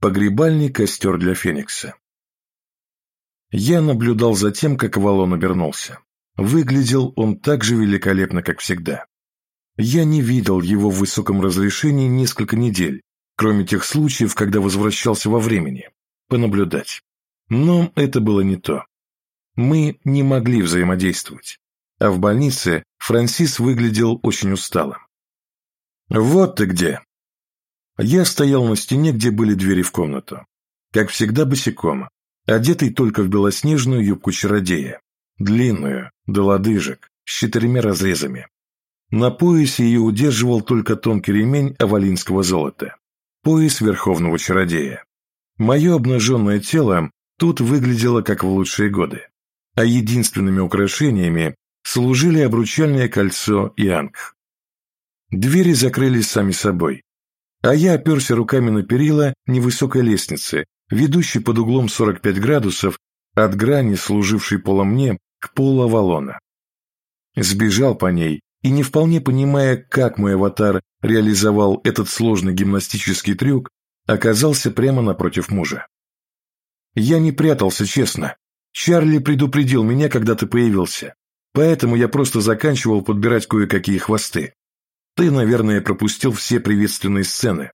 Погребальный костер для Феникса. Я наблюдал за тем, как Авалон обернулся. Выглядел он так же великолепно, как всегда. Я не видел его в высоком разрешении несколько недель, кроме тех случаев, когда возвращался во времени, понаблюдать. Но это было не то. Мы не могли взаимодействовать. А в больнице Франсис выглядел очень усталым. «Вот ты где!» Я стоял на стене, где были двери в комнату. Как всегда босиком, одетый только в белоснежную юбку чародея, длинную, до лодыжек, с четырьмя разрезами. На поясе ее удерживал только тонкий ремень авалинского золота, пояс верховного чародея. Мое обнаженное тело тут выглядело как в лучшие годы, а единственными украшениями служили обручальное кольцо и анг. Двери закрылись сами собой, а я оперся руками на перила невысокой лестницы, ведущей под углом 45 градусов от грани, служившей полом мне, к полу Авалона. Сбежал по ней и, не вполне понимая, как мой аватар реализовал этот сложный гимнастический трюк, оказался прямо напротив мужа. Я не прятался, честно. Чарли предупредил меня, когда ты появился, поэтому я просто заканчивал подбирать кое-какие хвосты. Ты, наверное, пропустил все приветственные сцены.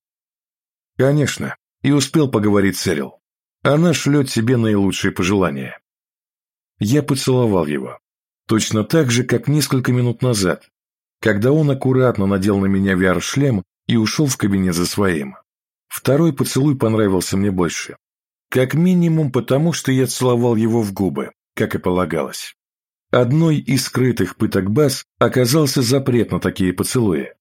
Конечно, и успел поговорить с Эрил. Она шлет себе наилучшие пожелания. Я поцеловал его. Точно так же, как несколько минут назад, когда он аккуратно надел на меня VR-шлем и ушел в кабинет за своим. Второй поцелуй понравился мне больше. Как минимум потому, что я целовал его в губы, как и полагалось. Одной из скрытых пыток баз оказался запрет на такие поцелуи.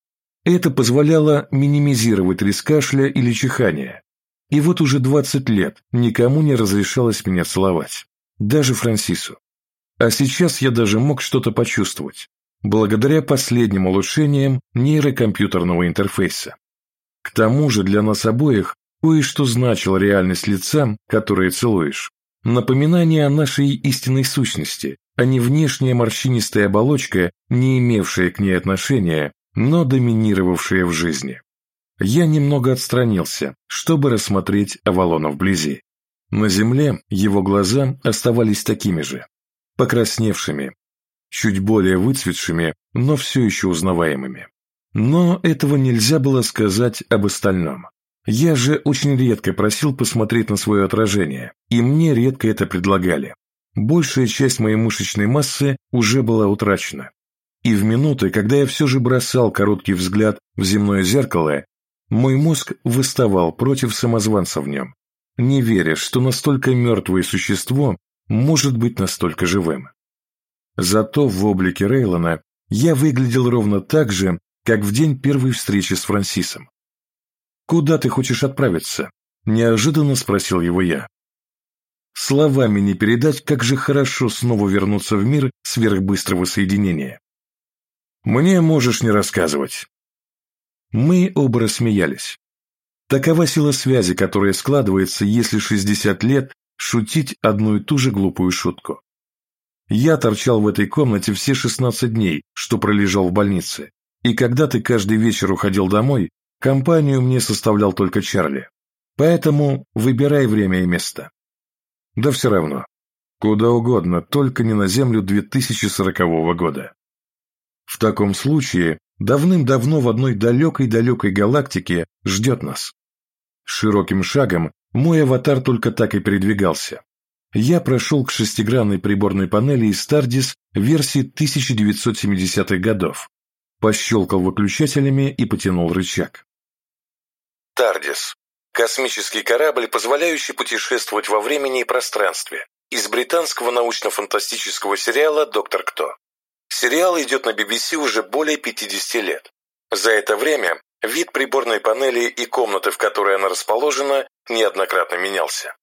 Это позволяло минимизировать риск кашля или чихания. И вот уже 20 лет никому не разрешалось меня целовать. Даже Франсису. А сейчас я даже мог что-то почувствовать, благодаря последним улучшениям нейрокомпьютерного интерфейса. К тому же для нас обоих кое-что значило реальность лица, которое целуешь. Напоминание о нашей истинной сущности, а не внешняя морщинистая оболочка, не имевшая к ней отношения, но доминировавшая в жизни. Я немного отстранился, чтобы рассмотреть Авалона вблизи. На земле его глаза оставались такими же, покрасневшими, чуть более выцветшими, но все еще узнаваемыми. Но этого нельзя было сказать об остальном. Я же очень редко просил посмотреть на свое отражение, и мне редко это предлагали. Большая часть моей мышечной массы уже была утрачена. И в минуты, когда я все же бросал короткий взгляд в земное зеркало, мой мозг выставал против самозванца в нем, не веря, что настолько мертвое существо может быть настолько живым. Зато в облике Рейлона я выглядел ровно так же, как в день первой встречи с Франсисом. «Куда ты хочешь отправиться?» – неожиданно спросил его я. Словами не передать, как же хорошо снова вернуться в мир сверхбыстрого соединения. Мне можешь не рассказывать. Мы оба рассмеялись. Такова сила связи, которая складывается, если 60 лет шутить одну и ту же глупую шутку. Я торчал в этой комнате все 16 дней, что пролежал в больнице, и когда ты каждый вечер уходил домой, компанию мне составлял только Чарли. Поэтому выбирай время и место. Да все равно. Куда угодно, только не на Землю 2040 года. В таком случае давным-давно в одной далекой-далекой галактике ждет нас. Широким шагом мой аватар только так и передвигался. Я прошел к шестигранной приборной панели из Stardis версии 1970-х годов, пощелкал выключателями и потянул рычаг. Тардис Космический корабль, позволяющий путешествовать во времени и пространстве. Из британского научно-фантастического сериала «Доктор Кто». Сериал идет на BBC уже более 50 лет. За это время вид приборной панели и комнаты, в которой она расположена, неоднократно менялся.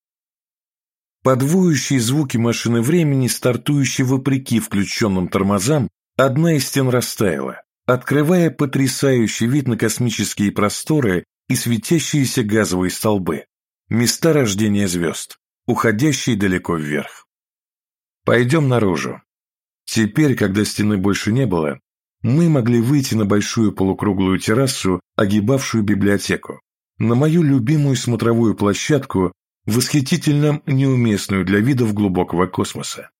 Подвующие звуки машины времени, стартующие вопреки включенным тормозам, одна из стен растаяла, открывая потрясающий вид на космические просторы и светящиеся газовые столбы, места рождения звезд, уходящие далеко вверх. Пойдем наружу. Теперь, когда стены больше не было, мы могли выйти на большую полукруглую террасу, огибавшую библиотеку, на мою любимую смотровую площадку, восхитительно неуместную для видов глубокого космоса.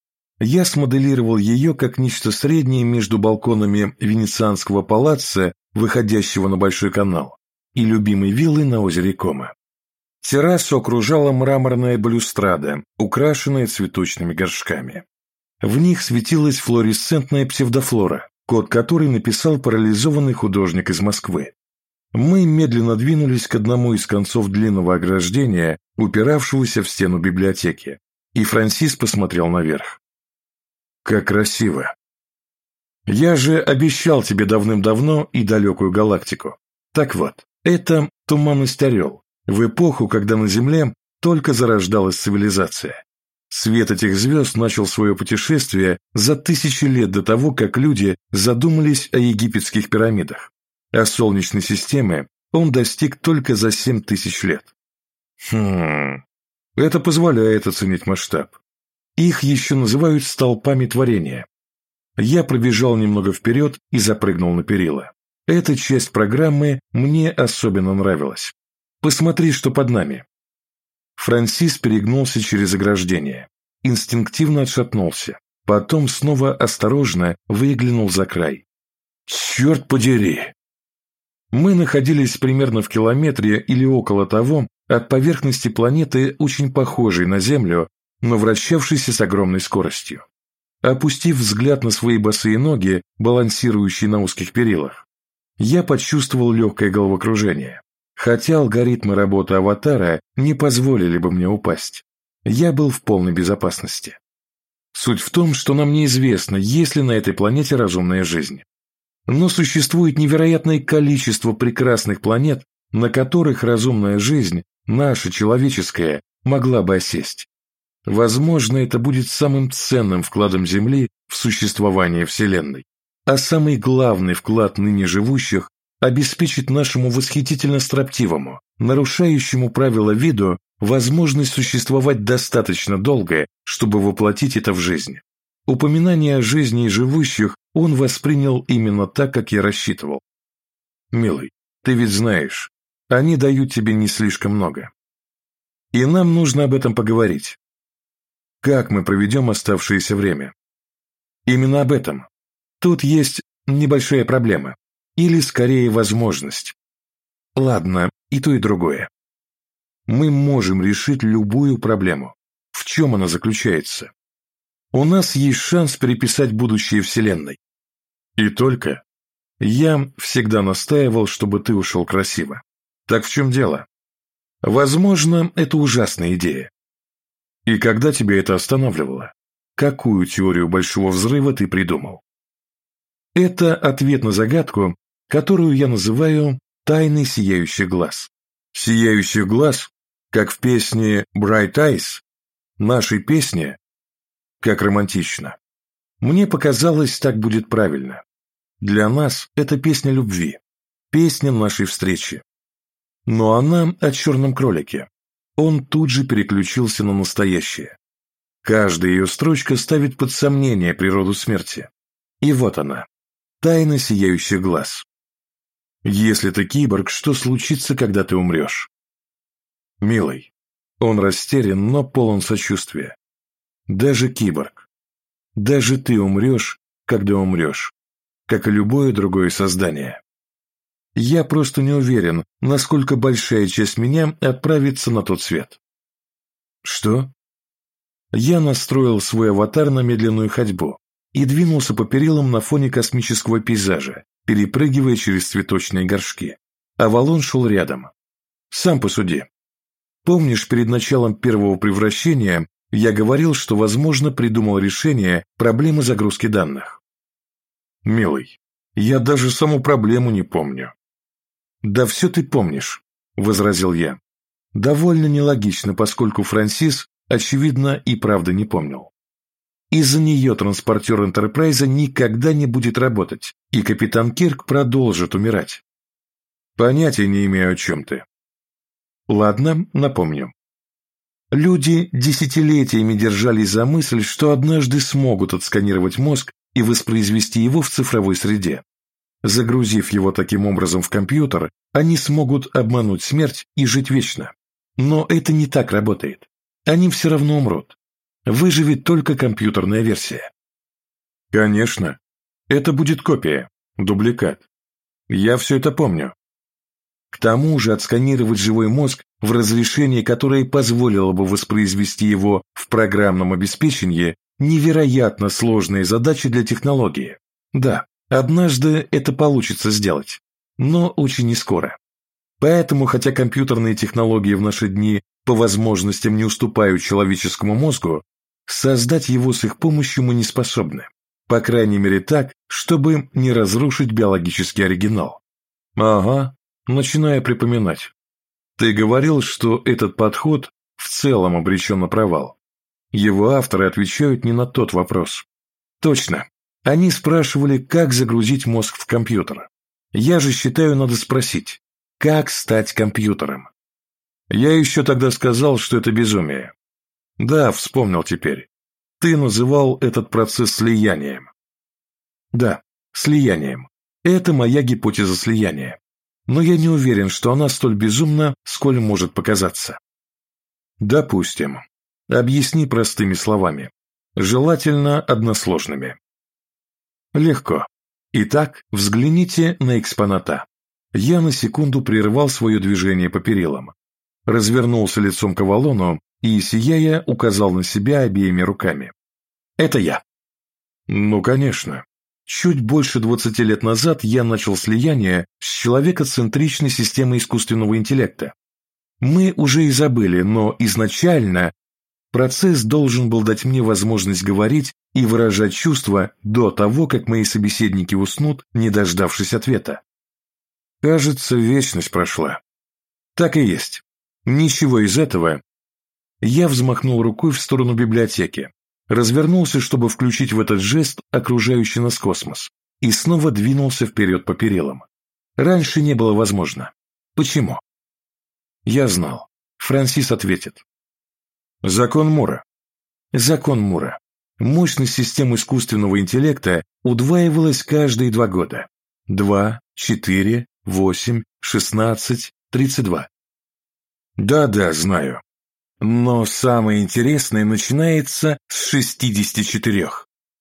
Я смоделировал ее как нечто среднее между балконами венецианского палаца, выходящего на Большой канал, и любимой виллой на озере Кома. Террасу окружала мраморная балюстрада, украшенная цветочными горшками. В них светилась флуоресцентная псевдофлора, код которой написал парализованный художник из Москвы. Мы медленно двинулись к одному из концов длинного ограждения, упиравшегося в стену библиотеки, и Франсис посмотрел наверх. «Как красиво!» «Я же обещал тебе давным-давно и далекую галактику. Так вот, это туманность Орел, в эпоху, когда на Земле только зарождалась цивилизация. Свет этих звезд начал свое путешествие за тысячи лет до того, как люди задумались о египетских пирамидах, а Солнечной системы он достиг только за семь тысяч лет. Хм, это позволяет оценить масштаб. Их еще называют столпами творения. Я пробежал немного вперед и запрыгнул на перила. Эта часть программы мне особенно нравилась. Посмотри, что под нами. Франсис перегнулся через ограждение, инстинктивно отшатнулся, потом снова осторожно выглянул за край. «Черт подери!» Мы находились примерно в километре или около того от поверхности планеты, очень похожей на Землю, но вращавшейся с огромной скоростью. Опустив взгляд на свои босые ноги, балансирующие на узких перилах, я почувствовал легкое головокружение хотя алгоритмы работы аватара не позволили бы мне упасть. Я был в полной безопасности. Суть в том, что нам неизвестно, есть ли на этой планете разумная жизнь. Но существует невероятное количество прекрасных планет, на которых разумная жизнь, наша человеческая, могла бы осесть. Возможно, это будет самым ценным вкладом Земли в существование Вселенной. А самый главный вклад ныне живущих обеспечит нашему восхитительно строптивому, нарушающему правила виду, возможность существовать достаточно долго, чтобы воплотить это в жизнь. Упоминание о жизни и живущих он воспринял именно так, как я рассчитывал. «Милый, ты ведь знаешь, они дают тебе не слишком много. И нам нужно об этом поговорить. Как мы проведем оставшееся время? Именно об этом. Тут есть небольшая проблема. Или, скорее, возможность. Ладно, и то, и другое. Мы можем решить любую проблему. В чем она заключается? У нас есть шанс переписать будущее Вселенной. И только. Я всегда настаивал, чтобы ты ушел красиво. Так в чем дело? Возможно, это ужасная идея. И когда тебя это останавливало? Какую теорию Большого Взрыва ты придумал? Это ответ на загадку, которую я называю «тайный сияющий глаз». Сияющий глаз, как в песне «Bright Eyes», нашей песне, как романтично. Мне показалось, так будет правильно. Для нас это песня любви, песня нашей встречи. Но она о черном кролике. Он тут же переключился на настоящее. Каждая ее строчка ставит под сомнение природу смерти. И вот она, тайна сияющих глаз. Если ты киборг, что случится, когда ты умрешь? Милый, он растерян, но полон сочувствия. Даже киборг. Даже ты умрешь, когда умрешь, как и любое другое создание. Я просто не уверен, насколько большая часть меня отправится на тот свет. Что? Я настроил свой аватар на медленную ходьбу и двинулся по перилам на фоне космического пейзажа, перепрыгивая через цветочные горшки. Авалон шел рядом. Сам посуди. Помнишь, перед началом первого превращения я говорил, что, возможно, придумал решение проблемы загрузки данных? Милый, я даже саму проблему не помню. Да все ты помнишь, возразил я. Довольно нелогично, поскольку Франсис, очевидно, и правда не помнил. Из-за нее транспортер Энтерпрайза никогда не будет работать, и капитан Кирк продолжит умирать. Понятия не имею, о чем ты. Ладно, напомню. Люди десятилетиями держались за мысль, что однажды смогут отсканировать мозг и воспроизвести его в цифровой среде. Загрузив его таким образом в компьютер, они смогут обмануть смерть и жить вечно. Но это не так работает. Они все равно умрут. Выживет только компьютерная версия. Конечно. Это будет копия, дубликат. Я все это помню. К тому же отсканировать живой мозг в разрешении, которое позволило бы воспроизвести его в программном обеспечении, невероятно сложная задача для технологии. Да, однажды это получится сделать, но очень не скоро. Поэтому, хотя компьютерные технологии в наши дни по возможностям не уступают человеческому мозгу, создать его с их помощью мы не способны. По крайней мере так, чтобы не разрушить биологический оригинал. Ага, начинаю припоминать. Ты говорил, что этот подход в целом обречен на провал. Его авторы отвечают не на тот вопрос. Точно. Они спрашивали, как загрузить мозг в компьютер. Я же считаю, надо спросить, как стать компьютером? Я еще тогда сказал, что это безумие. Да, вспомнил теперь. Ты называл этот процесс слиянием. Да, слиянием. Это моя гипотеза слияния. Но я не уверен, что она столь безумна, сколь может показаться. Допустим. Объясни простыми словами. Желательно односложными. Легко. Итак, взгляните на экспоната. Я на секунду прервал свое движение по перилам. Развернулся лицом к Авалону и, сияя, указал на себя обеими руками. «Это я». «Ну, конечно. Чуть больше 20 лет назад я начал слияние с человекоцентричной системой искусственного интеллекта. Мы уже и забыли, но изначально процесс должен был дать мне возможность говорить и выражать чувства до того, как мои собеседники уснут, не дождавшись ответа. Кажется, вечность прошла. Так и есть. Ничего из этого. Я взмахнул рукой в сторону библиотеки развернулся, чтобы включить в этот жест окружающий нас космос, и снова двинулся вперед по перилам. Раньше не было возможно. Почему? Я знал. Франсис ответит. Закон Мура. Закон Мура. Мощность систем искусственного интеллекта удваивалась каждые два года. Два, четыре, восемь, шестнадцать, тридцать два. Да-да, знаю. Но самое интересное начинается с 64.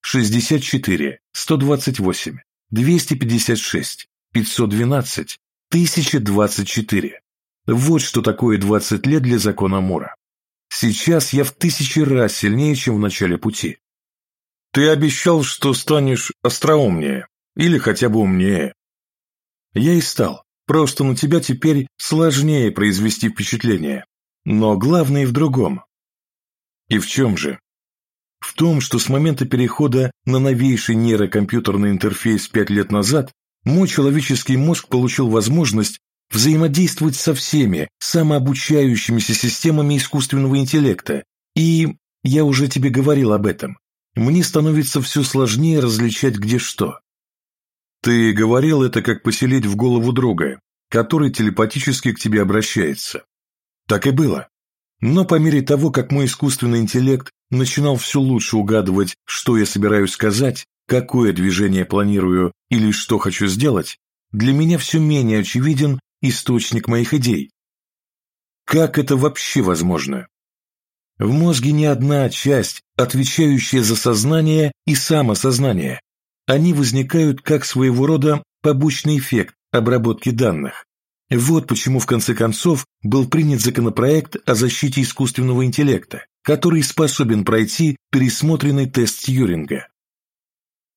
64, 128, 256, 512, 1024. Вот что такое 20 лет для закона Мура. Сейчас я в тысячи раз сильнее, чем в начале пути. Ты обещал, что станешь остроумнее, или хотя бы умнее. Я и стал, просто на тебя теперь сложнее произвести впечатление. Но главное в другом. И в чем же? В том, что с момента перехода на новейший нейрокомпьютерный интерфейс пять лет назад мой человеческий мозг получил возможность взаимодействовать со всеми самообучающимися системами искусственного интеллекта. И я уже тебе говорил об этом. Мне становится все сложнее различать где что. Ты говорил это, как поселить в голову друга, который телепатически к тебе обращается. Так и было. Но по мере того, как мой искусственный интеллект начинал все лучше угадывать, что я собираюсь сказать, какое движение планирую или что хочу сделать, для меня все менее очевиден источник моих идей. Как это вообще возможно? В мозге не одна часть, отвечающая за сознание и самосознание. Они возникают как своего рода побочный эффект обработки данных. Вот почему в конце концов был принят законопроект о защите искусственного интеллекта, который способен пройти пересмотренный тест Тьюринга.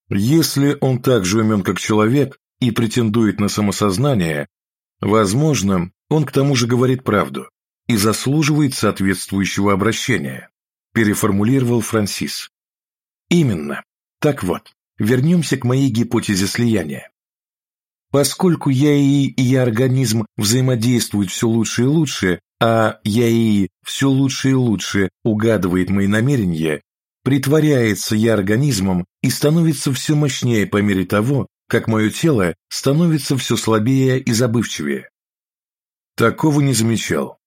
Если он так же умен, как человек, и претендует на самосознание, возможно, он к тому же говорит правду и заслуживает соответствующего обращения, переформулировал Франсис. Именно. Так вот, вернемся к моей гипотезе слияния. Поскольку ЯИ и Я-организм взаимодействуют все лучше и лучше, а ЯИ все лучше и лучше угадывает мои намерения, притворяется Я-организмом и становится все мощнее по мере того, как мое тело становится все слабее и забывчивее. Такого не замечал.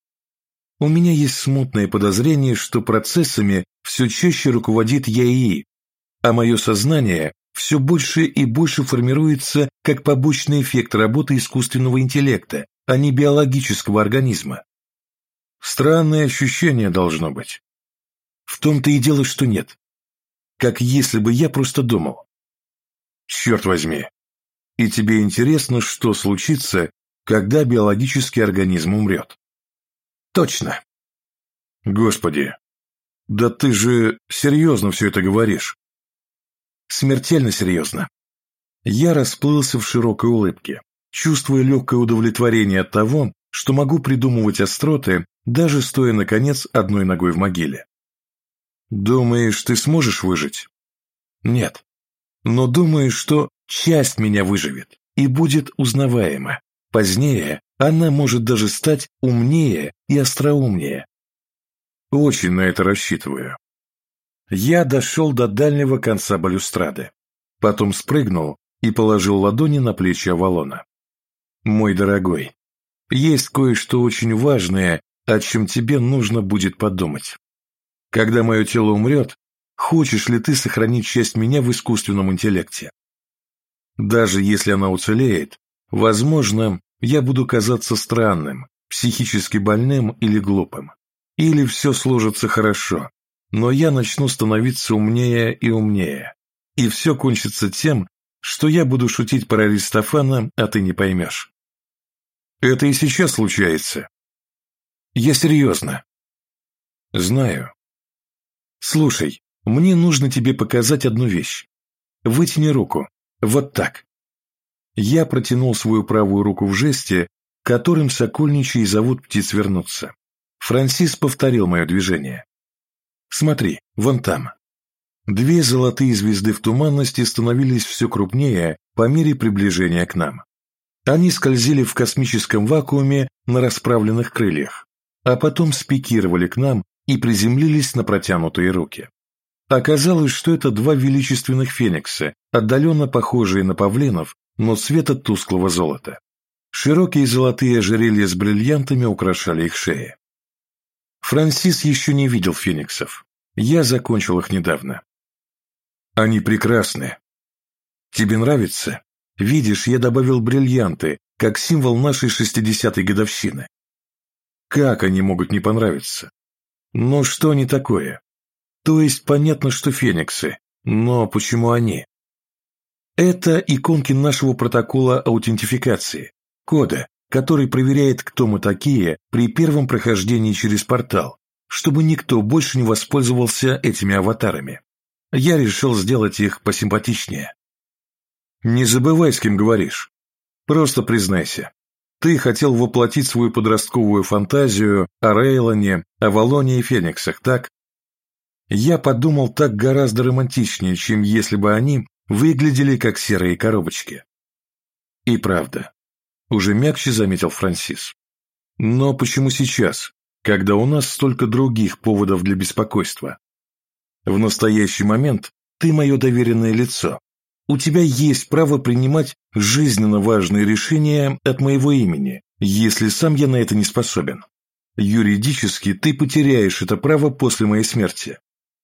У меня есть смутное подозрение, что процессами все чаще руководит ЯИ, а мое сознание все больше и больше формируется как побочный эффект работы искусственного интеллекта, а не биологического организма. Странное ощущение должно быть. В том-то и дело, что нет. Как если бы я просто думал. Черт возьми. И тебе интересно, что случится, когда биологический организм умрет? Точно. Господи, да ты же серьезно все это говоришь. Смертельно серьезно. Я расплылся в широкой улыбке, чувствуя легкое удовлетворение от того, что могу придумывать остроты, даже стоя, наконец, одной ногой в могиле. Думаешь, ты сможешь выжить? Нет. Но думаю, что часть меня выживет и будет узнаваема. Позднее она может даже стать умнее и остроумнее. Очень на это рассчитываю. Я дошел до дальнего конца балюстрады, потом спрыгнул и положил ладони на плечи Авалона. «Мой дорогой, есть кое-что очень важное, о чем тебе нужно будет подумать. Когда мое тело умрет, хочешь ли ты сохранить часть меня в искусственном интеллекте? Даже если она уцелеет, возможно, я буду казаться странным, психически больным или глупым. Или все сложится хорошо, но я начну становиться умнее и умнее. И все кончится тем, что я буду шутить про Аристофана, а ты не поймешь. Это и сейчас случается. Я серьезно. Знаю. Слушай, мне нужно тебе показать одну вещь. Вытяни руку. Вот так. Я протянул свою правую руку в жесте, которым сокольничьи зовут птиц вернуться. Франсис повторил мое движение. Смотри, вон там. Две золотые звезды в туманности становились все крупнее по мере приближения к нам. Они скользили в космическом вакууме на расправленных крыльях, а потом спикировали к нам и приземлились на протянутые руки. Оказалось, что это два величественных феникса, отдаленно похожие на павлинов, но цвета тусклого золота. Широкие золотые ожерелья с бриллиантами украшали их шеи. Франсис еще не видел фениксов. Я закончил их недавно. Они прекрасны. Тебе нравится? Видишь, я добавил бриллианты, как символ нашей шестидесятой годовщины. Как они могут не понравиться? Но что они такое? То есть понятно, что фениксы, но почему они? Это иконки нашего протокола аутентификации, кода, который проверяет, кто мы такие при первом прохождении через портал, чтобы никто больше не воспользовался этими аватарами. Я решил сделать их посимпатичнее. Не забывай, с кем говоришь. Просто признайся. Ты хотел воплотить свою подростковую фантазию о Рейлоне, о Валоне и Фениксах, так? Я подумал так гораздо романтичнее, чем если бы они выглядели как серые коробочки. И правда, уже мягче заметил Франсис. Но почему сейчас, когда у нас столько других поводов для беспокойства? В настоящий момент ты мое доверенное лицо. У тебя есть право принимать жизненно важные решения от моего имени, если сам я на это не способен. Юридически ты потеряешь это право после моей смерти.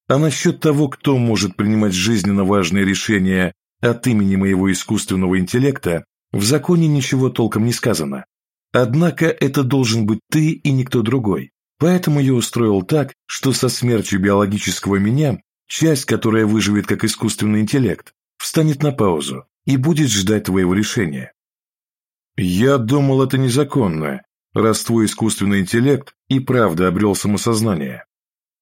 А насчет того, кто может принимать жизненно важные решения от имени моего искусственного интеллекта, в законе ничего толком не сказано. Однако это должен быть ты и никто другой. Поэтому я устроил так, что со смертью биологического меня, часть, которая выживет как искусственный интеллект, встанет на паузу и будет ждать твоего решения. Я думал, это незаконно, раз твой искусственный интеллект и правда обрел самосознание.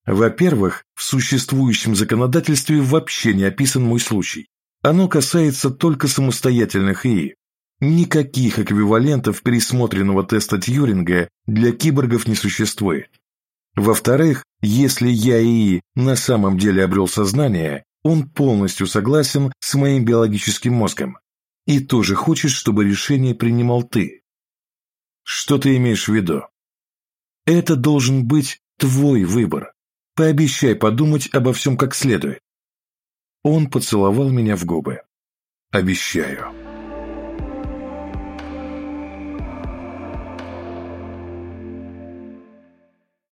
Во-первых, в существующем законодательстве вообще не описан мой случай. Оно касается только самостоятельных ИИ, Никаких эквивалентов пересмотренного теста Тьюринга для киборгов не существует. Во-вторых, если я и на самом деле обрел сознание, он полностью согласен с моим биологическим мозгом и тоже хочет, чтобы решение принимал ты. Что ты имеешь в виду? Это должен быть твой выбор. Пообещай подумать обо всем как следует. Он поцеловал меня в губы. Обещаю.